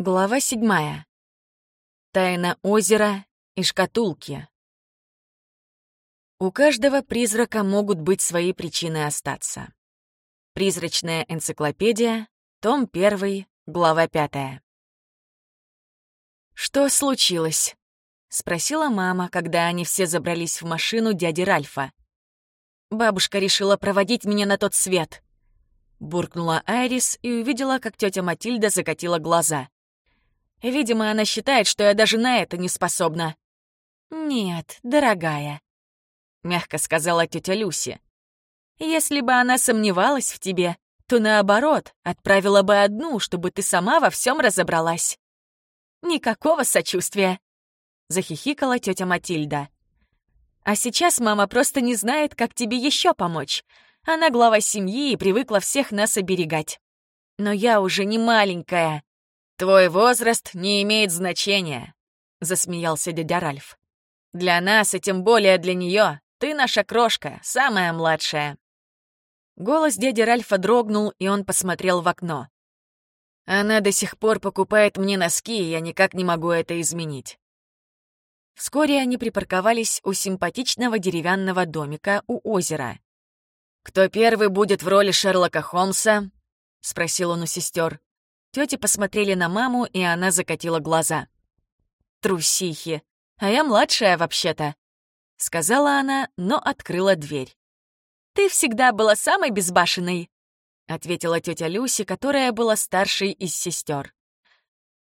Глава седьмая. Тайна озера и шкатулки. У каждого призрака могут быть свои причины остаться. Призрачная энциклопедия, том 1, глава 5. «Что случилось?» — спросила мама, когда они все забрались в машину дяди Ральфа. «Бабушка решила проводить меня на тот свет», — буркнула Айрис и увидела, как тетя Матильда закатила глаза. Видимо, она считает, что я даже на это не способна. «Нет, дорогая», — мягко сказала тетя Люси. «Если бы она сомневалась в тебе, то наоборот, отправила бы одну, чтобы ты сама во всем разобралась». «Никакого сочувствия», — захихикала тетя Матильда. «А сейчас мама просто не знает, как тебе еще помочь. Она глава семьи и привыкла всех нас оберегать. Но я уже не маленькая, «Твой возраст не имеет значения», — засмеялся дядя Ральф. «Для нас, и тем более для нее, ты наша крошка, самая младшая». Голос дяди Ральфа дрогнул, и он посмотрел в окно. «Она до сих пор покупает мне носки, и я никак не могу это изменить». Вскоре они припарковались у симпатичного деревянного домика у озера. «Кто первый будет в роли Шерлока Холмса?» — спросил он у сестер. Тети посмотрели на маму, и она закатила глаза. «Трусихи! А я младшая, вообще-то!» — сказала она, но открыла дверь. «Ты всегда была самой безбашенной!» — ответила тетя Люси, которая была старшей из сестер.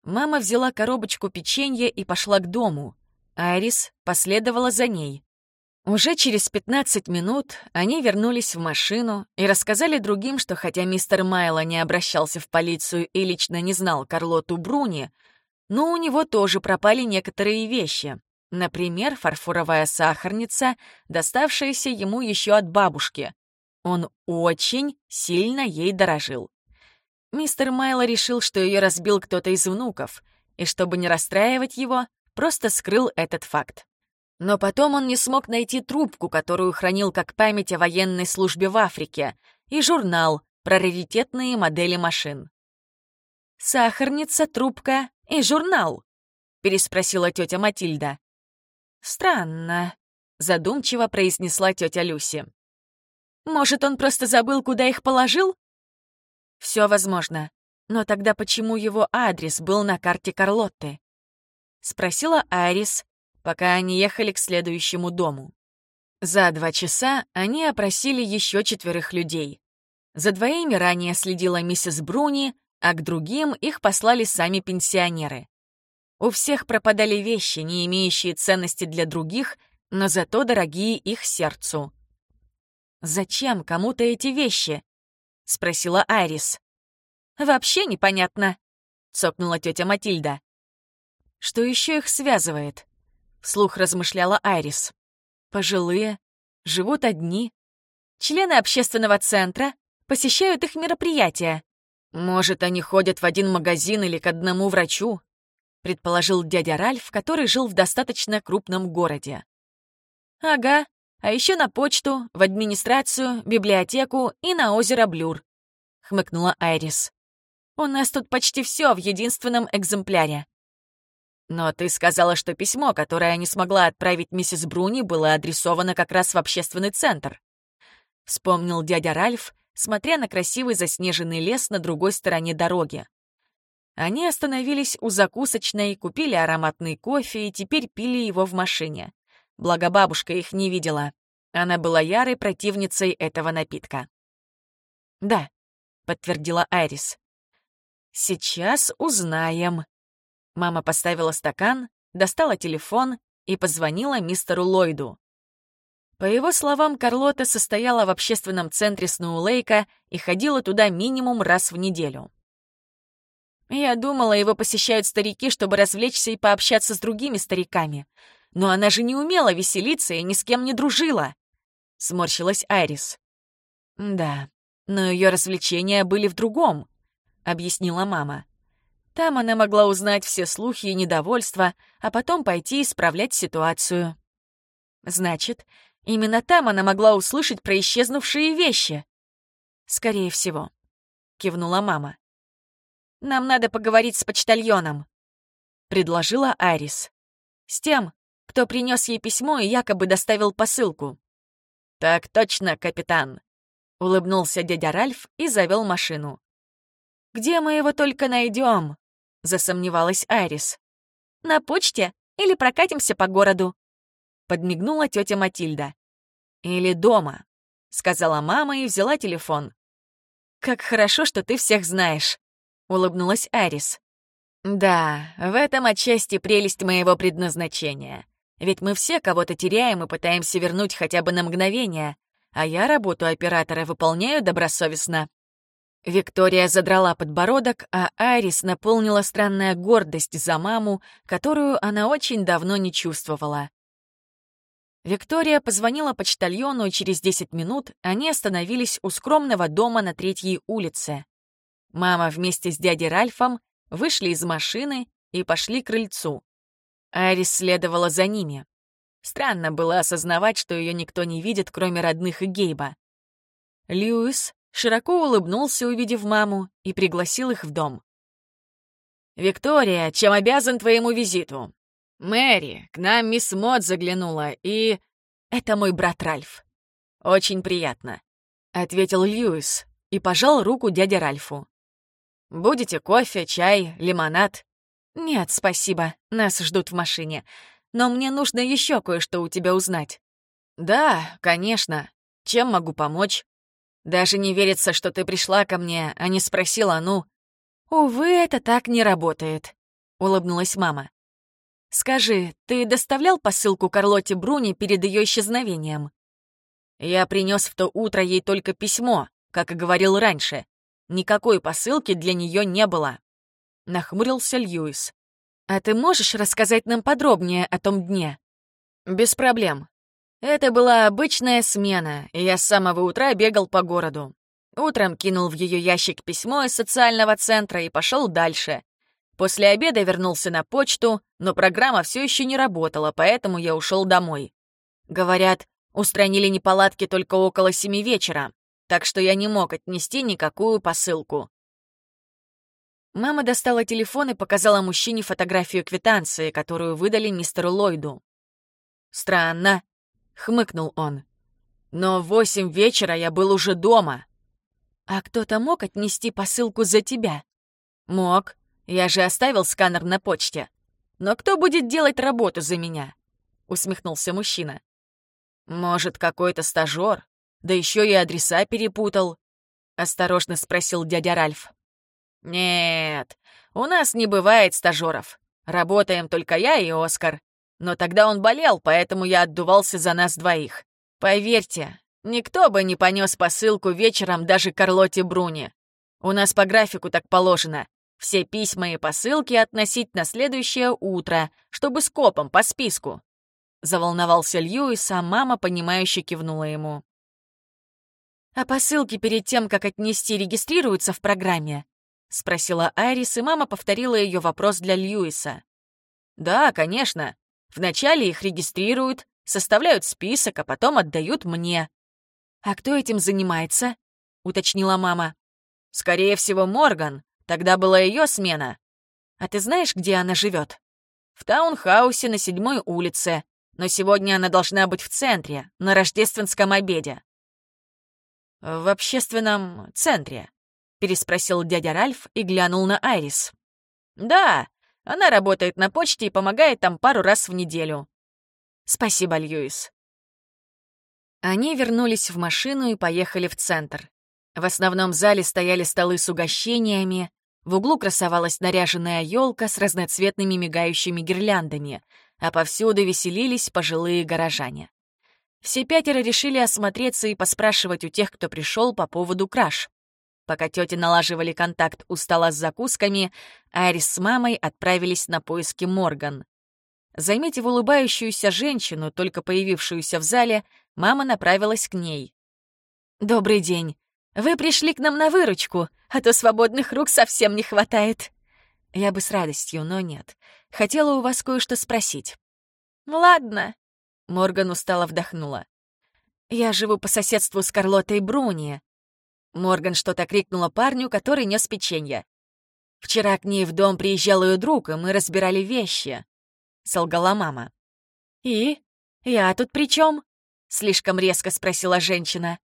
Мама взяла коробочку печенья и пошла к дому. Айрис последовала за ней. Уже через 15 минут они вернулись в машину и рассказали другим, что хотя мистер Майло не обращался в полицию и лично не знал Карлоту Бруни, но у него тоже пропали некоторые вещи. Например, фарфоровая сахарница, доставшаяся ему еще от бабушки. Он очень сильно ей дорожил. Мистер Майло решил, что ее разбил кто-то из внуков, и чтобы не расстраивать его, просто скрыл этот факт. Но потом он не смог найти трубку, которую хранил как память о военной службе в Африке, и журнал про раритетные модели машин. «Сахарница, трубка и журнал», — переспросила тетя Матильда. «Странно», — задумчиво произнесла тетя Люси. «Может, он просто забыл, куда их положил?» «Все возможно. Но тогда почему его адрес был на карте Карлотты?» — спросила Айрис, пока они ехали к следующему дому. За два часа они опросили еще четверых людей. За двоими ранее следила миссис Бруни, а к другим их послали сами пенсионеры. У всех пропадали вещи, не имеющие ценности для других, но зато дорогие их сердцу. «Зачем кому-то эти вещи?» — спросила Айрис. «Вообще непонятно», — цокнула тетя Матильда. «Что еще их связывает?» — вслух размышляла Айрис. «Пожилые, живут одни. Члены общественного центра посещают их мероприятия. Может, они ходят в один магазин или к одному врачу?» — предположил дядя Ральф, который жил в достаточно крупном городе. «Ага, а еще на почту, в администрацию, библиотеку и на озеро Блюр», — хмыкнула Айрис. «У нас тут почти все в единственном экземпляре. Но ты сказала, что письмо, которое не смогла отправить миссис Бруни, было адресовано как раз в общественный центр. Вспомнил дядя Ральф, смотря на красивый заснеженный лес на другой стороне дороги. Они остановились у закусочной, купили ароматный кофе и теперь пили его в машине. Благо бабушка их не видела. Она была ярой противницей этого напитка. «Да», — подтвердила Айрис. «Сейчас узнаем», Мама поставила стакан, достала телефон и позвонила мистеру Ллойду. По его словам, Карлота состояла в общественном центре Сноулейка и ходила туда минимум раз в неделю. Я думала, его посещают старики, чтобы развлечься и пообщаться с другими стариками. Но она же не умела веселиться и ни с кем не дружила. Сморщилась Айрис. Да, но ее развлечения были в другом, объяснила мама. Там она могла узнать все слухи и недовольства, а потом пойти исправлять ситуацию. Значит, именно там она могла услышать про исчезнувшие вещи. Скорее всего, кивнула мама. нам надо поговорить с почтальоном», — предложила Арис. «С тем, кто принес ей письмо и якобы доставил посылку». «Так точно, капитан», — улыбнулся дядя Ральф и завел машину. «Где мы его только найдем? Засомневалась Арис. «На почте или прокатимся по городу?» — подмигнула тетя Матильда. «Или дома», — сказала мама и взяла телефон. «Как хорошо, что ты всех знаешь», — улыбнулась Арис. «Да, в этом отчасти прелесть моего предназначения. Ведь мы все кого-то теряем и пытаемся вернуть хотя бы на мгновение, а я работу оператора выполняю добросовестно». Виктория задрала подбородок, а Арис наполнила странная гордость за маму, которую она очень давно не чувствовала. Виктория позвонила почтальону, и через 10 минут они остановились у скромного дома на третьей улице. Мама вместе с дядей Ральфом вышли из машины и пошли к крыльцу. Арис следовала за ними. Странно было осознавать, что ее никто не видит, кроме родных и Гейба. Льюис широко улыбнулся, увидев маму, и пригласил их в дом. «Виктория, чем обязан твоему визиту?» «Мэри, к нам мисс Мод заглянула, и...» «Это мой брат Ральф». «Очень приятно», — ответил Льюис и пожал руку дяде Ральфу. «Будете кофе, чай, лимонад?» «Нет, спасибо, нас ждут в машине. Но мне нужно еще кое-что у тебя узнать». «Да, конечно. Чем могу помочь?» «Даже не верится, что ты пришла ко мне, а не спросила, ну...» «Увы, это так не работает», — улыбнулась мама. «Скажи, ты доставлял посылку Карлоте Бруни перед ее исчезновением?» «Я принес в то утро ей только письмо, как и говорил раньше. Никакой посылки для нее не было». Нахмурился Льюис. «А ты можешь рассказать нам подробнее о том дне?» «Без проблем. Это была обычная смена, и я с самого утра бегал по городу. Утром кинул в ее ящик письмо из социального центра и пошел дальше. После обеда вернулся на почту, но программа все еще не работала, поэтому я ушел домой. Говорят, устранили неполадки только около семи вечера, так что я не мог отнести никакую посылку. Мама достала телефон и показала мужчине фотографию квитанции, которую выдали мистеру Ллойду. «Странно», — хмыкнул он. «Но в восемь вечера я был уже дома». «А кто-то мог отнести посылку за тебя?» «Мог. Я же оставил сканер на почте. Но кто будет делать работу за меня? Усмехнулся мужчина. Может, какой-то стажер? Да еще и адреса перепутал. Осторожно спросил дядя Ральф. Нет, у нас не бывает стажеров. Работаем только я и Оскар. Но тогда он болел, поэтому я отдувался за нас двоих. Поверьте, никто бы не понес посылку вечером даже Карлоте Бруни. У нас по графику так положено. Все письма и посылки относить на следующее утро, чтобы с копом по списку. Заволновался Льюис, а мама, понимающе кивнула ему. «А посылки перед тем, как отнести, регистрируются в программе?» — спросила Айрис, и мама повторила ее вопрос для Льюиса. «Да, конечно. Вначале их регистрируют, составляют список, а потом отдают мне». «А кто этим занимается?» — уточнила мама. «Скорее всего, Морган. Тогда была ее смена. А ты знаешь, где она живет? В таунхаусе на седьмой улице. Но сегодня она должна быть в центре, на рождественском обеде. В общественном центре, переспросил дядя Ральф и глянул на Айрис. Да, она работает на почте и помогает там пару раз в неделю. Спасибо, Льюис. Они вернулись в машину и поехали в центр. В основном зале стояли столы с угощениями, в углу красовалась наряженная елка с разноцветными мигающими гирляндами, а повсюду веселились пожилые горожане. Все пятеро решили осмотреться и поспрашивать у тех, кто пришел по поводу краж. Пока тети налаживали контакт у стола с закусками, Айрис с мамой отправились на поиски Морган. Заметив улыбающуюся женщину, только появившуюся в зале, мама направилась к ней. «Добрый день. Вы пришли к нам на выручку, а то свободных рук совсем не хватает. Я бы с радостью, но нет. Хотела у вас кое-что спросить. Ладно. Морган устало вдохнула. Я живу по соседству с Карлотой Бруни. Морган что-то крикнула парню, который нес печенье. Вчера к ней в дом приезжал ее друг, и мы разбирали вещи», — солгала мама. «И? Я тут при чем? слишком резко спросила женщина.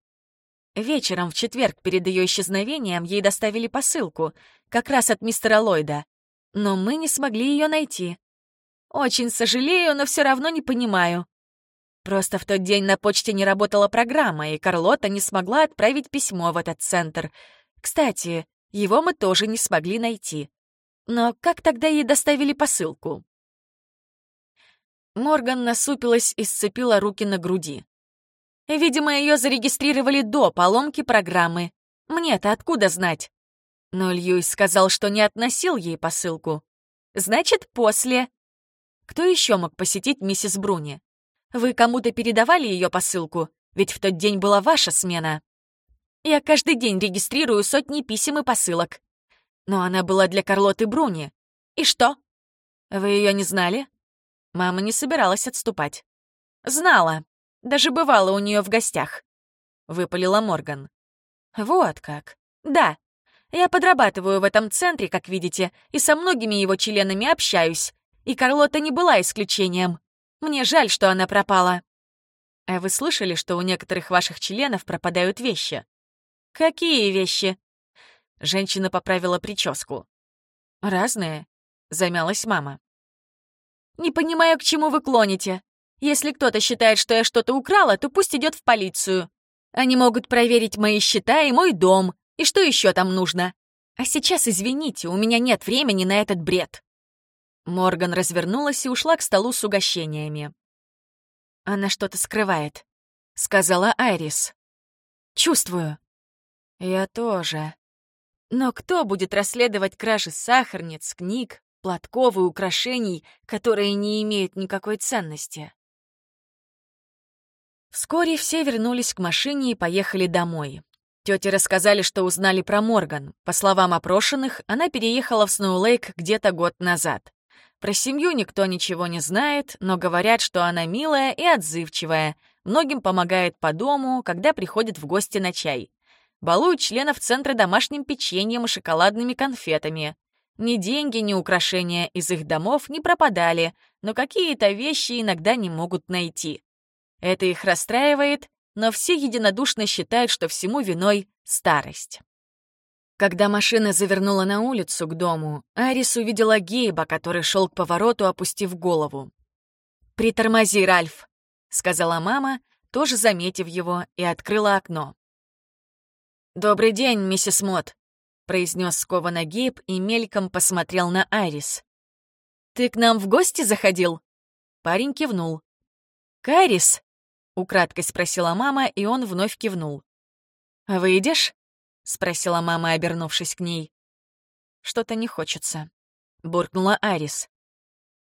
Вечером в четверг перед ее исчезновением ей доставили посылку, как раз от мистера Ллойда. Но мы не смогли ее найти. Очень сожалею, но все равно не понимаю. Просто в тот день на почте не работала программа, и Карлота не смогла отправить письмо в этот центр. Кстати, его мы тоже не смогли найти. Но как тогда ей доставили посылку? Морган насупилась и сцепила руки на груди. Видимо, ее зарегистрировали до поломки программы. Мне-то откуда знать? Но Льюис сказал, что не относил ей посылку. Значит, после. Кто еще мог посетить миссис Бруни? Вы кому-то передавали ее посылку? Ведь в тот день была ваша смена. Я каждый день регистрирую сотни писем и посылок. Но она была для Карлоты Бруни. И что? Вы ее не знали? Мама не собиралась отступать. Знала. Даже бывала у нее в гостях. Выпалила Морган. Вот как. Да. Я подрабатываю в этом центре, как видите, и со многими его членами общаюсь. И Карлота не была исключением. Мне жаль, что она пропала. А вы слышали, что у некоторых ваших членов пропадают вещи? Какие вещи? Женщина поправила прическу. Разные, замялась мама. Не понимаю, к чему вы клоните. Если кто-то считает, что я что-то украла, то пусть идет в полицию. Они могут проверить мои счета и мой дом, и что еще там нужно. А сейчас, извините, у меня нет времени на этот бред. Морган развернулась и ушла к столу с угощениями. «Она что-то скрывает», — сказала Айрис. «Чувствую». «Я тоже». Но кто будет расследовать кражи сахарниц, книг, платков и украшений, которые не имеют никакой ценности? Вскоре все вернулись к машине и поехали домой. Тети рассказали, что узнали про Морган. По словам опрошенных, она переехала в Сноулейк где-то год назад. Про семью никто ничего не знает, но говорят, что она милая и отзывчивая, многим помогает по дому, когда приходит в гости на чай. Балует членов центра домашним печеньем и шоколадными конфетами. Ни деньги, ни украшения из их домов не пропадали, но какие-то вещи иногда не могут найти. Это их расстраивает, но все единодушно считают, что всему виной старость. Когда машина завернула на улицу к дому, Арис увидела Гейба, который шел к повороту, опустив голову. «Притормози, Ральф», — сказала мама, тоже заметив его, и открыла окно. «Добрый день, миссис Мот», — произнес скованно Гейб и мельком посмотрел на Айрис. «Ты к нам в гости заходил?» Парень кивнул. «Кайрис?» — украдкой спросила мама, и он вновь кивнул. «Выйдешь?» — спросила мама, обернувшись к ней. «Что-то не хочется», — буркнула Арис.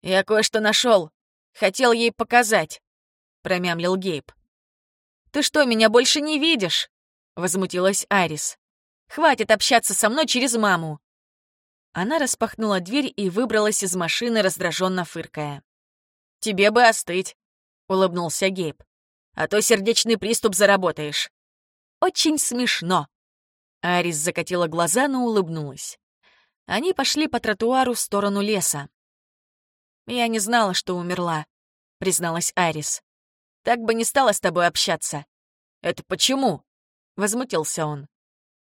«Я кое-что нашел. Хотел ей показать», — промямлил Гейб. «Ты что, меня больше не видишь?» — возмутилась Арис. «Хватит общаться со мной через маму». Она распахнула дверь и выбралась из машины, раздраженно фыркая. «Тебе бы остыть», — улыбнулся Гейб. «А то сердечный приступ заработаешь». «Очень смешно», Арис закатила глаза, но улыбнулась. Они пошли по тротуару в сторону леса. «Я не знала, что умерла», — призналась Арис. «Так бы не стала с тобой общаться». «Это почему?» — возмутился он.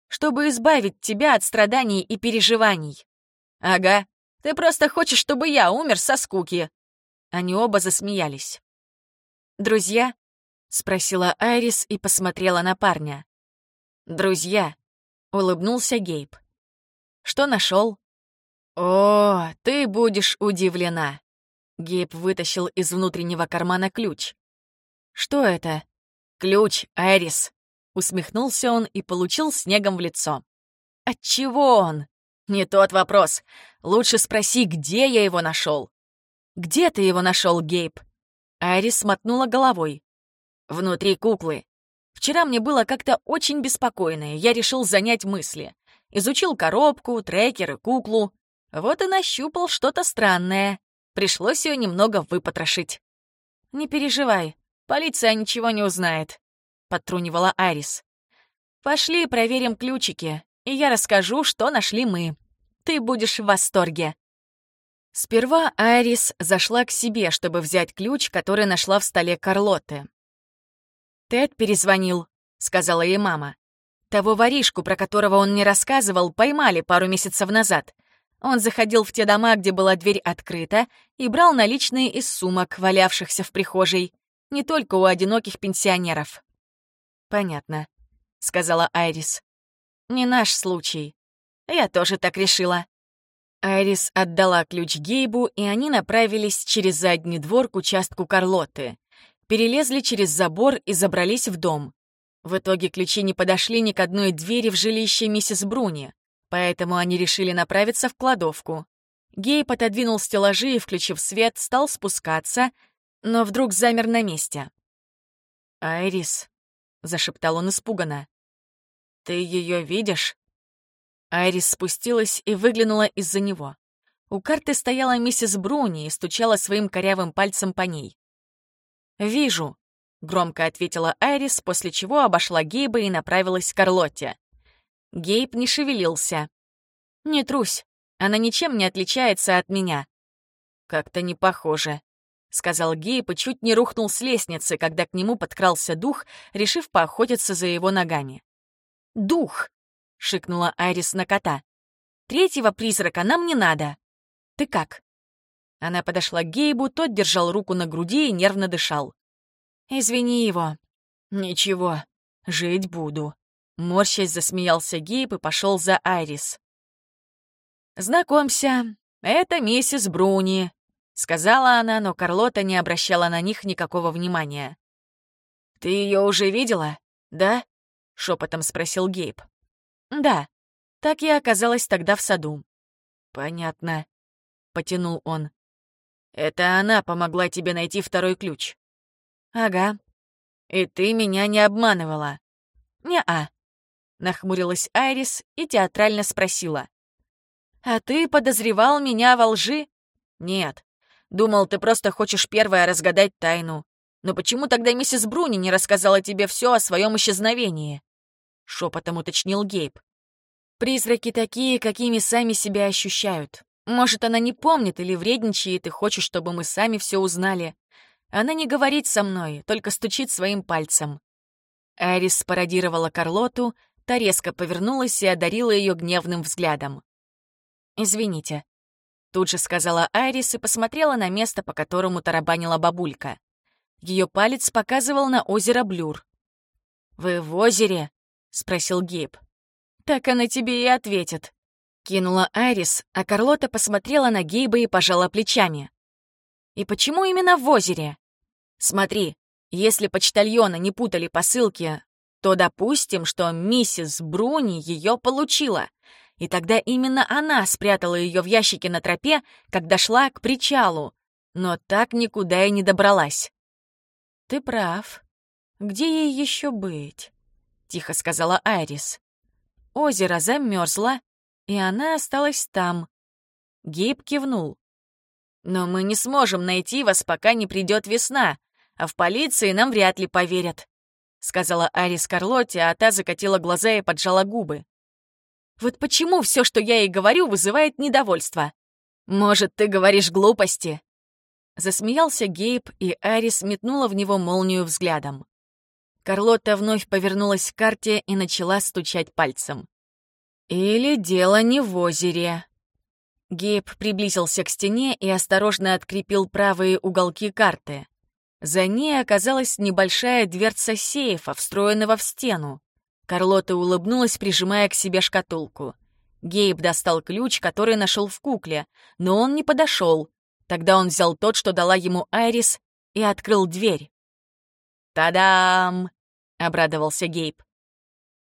«Чтобы избавить тебя от страданий и переживаний». «Ага, ты просто хочешь, чтобы я умер со скуки». Они оба засмеялись. «Друзья?» — спросила Айрис и посмотрела на парня. «Друзья», улыбнулся Гейб. Что нашел? О, ты будешь удивлена. Гейб вытащил из внутреннего кармана ключ. Что это? Ключ, Айрис. Усмехнулся он и получил снегом в лицо. От чего он? Не тот вопрос. Лучше спроси, где я его нашел. Где ты его нашел, Гейб? Айрис смотнула головой. Внутри куклы. Вчера мне было как-то очень беспокойно, и я решил занять мысли. Изучил коробку, трекер и куклу. Вот и нащупал что-то странное. Пришлось ее немного выпотрошить. «Не переживай, полиция ничего не узнает», — подтрунивала Арис. «Пошли проверим ключики, и я расскажу, что нашли мы». Ты будешь в восторге. Сперва Айрис зашла к себе, чтобы взять ключ, который нашла в столе Карлотты. «Тед перезвонил», — сказала ей мама. «Того воришку, про которого он не рассказывал, поймали пару месяцев назад. Он заходил в те дома, где была дверь открыта, и брал наличные из сумок, валявшихся в прихожей. Не только у одиноких пенсионеров». «Понятно», — сказала Айрис. «Не наш случай. Я тоже так решила». Айрис отдала ключ Гейбу, и они направились через задний двор к участку Карлоты. Перелезли через забор и забрались в дом. В итоге ключи не подошли ни к одной двери в жилище миссис Бруни, поэтому они решили направиться в кладовку. Гейб отодвинул стеллажи и, включив свет, стал спускаться, но вдруг замер на месте. «Айрис», — зашептал он испуганно, — «ты ее видишь?» Айрис спустилась и выглянула из-за него. У карты стояла миссис Бруни и стучала своим корявым пальцем по ней. «Вижу», — громко ответила Айрис, после чего обошла Гейба и направилась к Карлотте. Гейб не шевелился. «Не трусь, она ничем не отличается от меня». «Как-то не похоже», — сказал Гейб и чуть не рухнул с лестницы, когда к нему подкрался дух, решив поохотиться за его ногами. «Дух!» — шикнула Айрис на кота. «Третьего призрака нам не надо. Ты как?» Она подошла к Гейбу, тот держал руку на груди и нервно дышал. «Извини его». «Ничего, жить буду». Морщась засмеялся Гейб и пошел за Айрис. «Знакомься, это миссис Бруни», — сказала она, но Карлота не обращала на них никакого внимания. «Ты ее уже видела, да?» — шепотом спросил Гейб. «Да, так я оказалась тогда в саду». «Понятно», — потянул он. «Это она помогла тебе найти второй ключ?» «Ага. И ты меня не обманывала?» «Не-а», — нахмурилась Айрис и театрально спросила. «А ты подозревал меня во лжи?» «Нет. Думал, ты просто хочешь первая разгадать тайну. Но почему тогда миссис Бруни не рассказала тебе все о своем исчезновении?» — шепотом уточнил Гейб. «Призраки такие, какими сами себя ощущают. Может, она не помнит или вредничает и хочет, чтобы мы сами все узнали. Она не говорит со мной, только стучит своим пальцем». Арис спародировала Карлоту, та резко повернулась и одарила ее гневным взглядом. «Извините», — тут же сказала Айрис и посмотрела на место, по которому тарабанила бабулька. Ее палец показывал на озеро Блюр. «Вы в озере?» — спросил Гейб. «Так она тебе и ответит», — кинула Айрис, а Карлота посмотрела на Гейба и пожала плечами. «И почему именно в озере?» «Смотри, если почтальона не путали посылки, то допустим, что миссис Бруни ее получила, и тогда именно она спрятала ее в ящике на тропе, когда шла к причалу, но так никуда и не добралась». «Ты прав. Где ей еще быть?» тихо сказала Айрис. Озеро замерзло, и она осталась там. Гейб кивнул. «Но мы не сможем найти вас, пока не придет весна, а в полиции нам вряд ли поверят», — сказала Арис Карлотте, а та закатила глаза и поджала губы. «Вот почему все, что я ей говорю, вызывает недовольство? Может, ты говоришь глупости?» Засмеялся Гейб, и Арис метнула в него молнию взглядом. Карлотта вновь повернулась к карте и начала стучать пальцем. «Или дело не в озере». Гейб приблизился к стене и осторожно открепил правые уголки карты. За ней оказалась небольшая дверца сейфа, встроенного в стену. Карлота улыбнулась, прижимая к себе шкатулку. Гейб достал ключ, который нашел в кукле, но он не подошел. Тогда он взял тот, что дала ему Айрис, и открыл дверь. «Та-дам!» — обрадовался Гейб.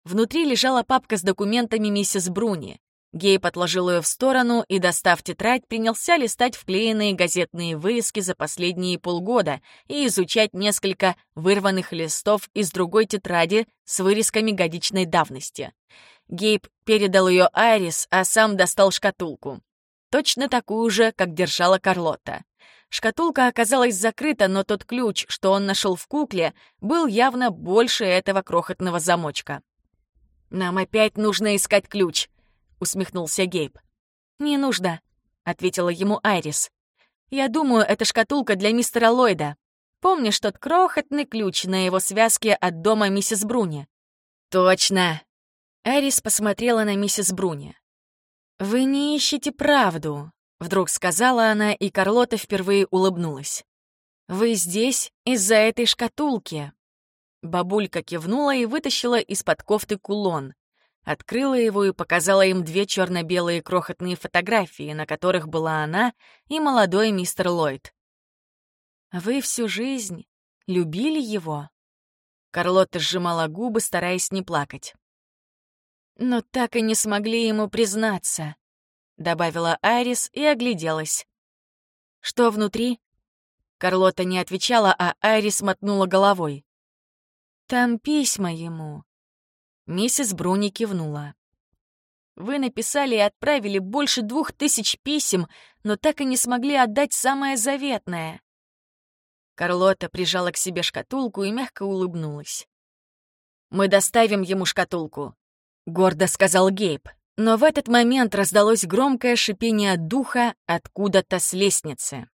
Внутри лежала папка с документами миссис Бруни. Гейб отложил ее в сторону и, достав тетрадь, принялся листать вклеенные газетные вырезки за последние полгода и изучать несколько вырванных листов из другой тетради с вырезками годичной давности. Гейб передал ее Айрис, а сам достал шкатулку. Точно такую же, как держала Карлотта. Шкатулка оказалась закрыта, но тот ключ, что он нашел в кукле, был явно больше этого крохотного замочка. «Нам опять нужно искать ключ», — усмехнулся Гейб. «Не нужно», — ответила ему Айрис. «Я думаю, это шкатулка для мистера Ллойда. Помнишь тот крохотный ключ на его связке от дома миссис Бруни?» «Точно!» Айрис посмотрела на миссис Бруни. «Вы не ищете правду», — вдруг сказала она, и Карлота впервые улыбнулась. «Вы здесь из-за этой шкатулки». Бабулька кивнула и вытащила из-под кофты кулон. Открыла его и показала им две черно-белые крохотные фотографии, на которых была она и молодой мистер Ллойд. «Вы всю жизнь любили его?» Карлотта сжимала губы, стараясь не плакать. «Но так и не смогли ему признаться», — добавила Айрис и огляделась. «Что внутри?» Карлотта не отвечала, а Айрис мотнула головой. «Там письма ему». Миссис Бруни кивнула. «Вы написали и отправили больше двух тысяч писем, но так и не смогли отдать самое заветное». Карлота прижала к себе шкатулку и мягко улыбнулась. «Мы доставим ему шкатулку», — гордо сказал Гейб. Но в этот момент раздалось громкое шипение духа откуда-то с лестницы.